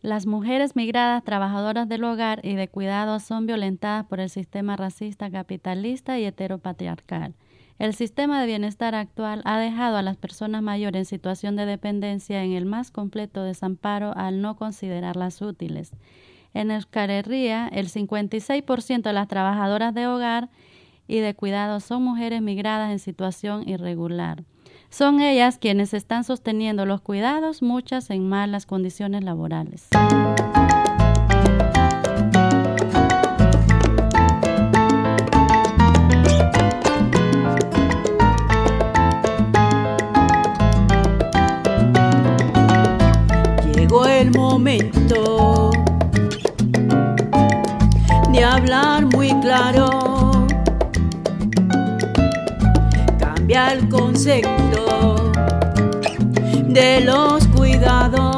Las mujeres migradas trabajadoras del hogar y de cuidado son violentadas por el sistema racista capitalista y heteropatriarcal. El sistema de bienestar actual ha dejado a las personas mayores en situación de dependencia en el más completo desamparo al no considerarlas útiles. En Euskal Herria, el 56% de las trabajadoras de hogar y de cuidado son mujeres migradas en situación irregular. Son ellas quienes están sosteniendo los cuidados, muchas en malas condiciones laborales. Llegó el momento de hablar muy claro, el concepto de los cuidados.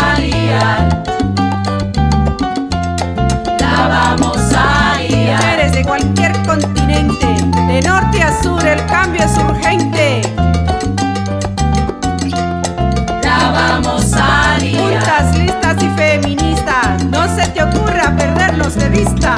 es urgente. La vamos a liar. Juntas, listas y feministas, no se te ocurra perdernos de vista.